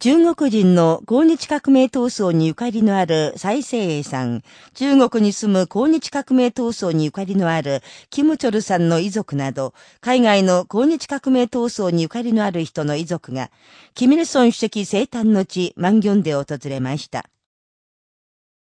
中国人の抗日革命闘争にゆかりのある蔡生英さん、中国に住む抗日革命闘争にゆかりのあるキム・チョルさんの遺族など、海外の抗日革命闘争にゆかりのある人の遺族が、キミルソン主席生誕の地、マンギョンで訪れました。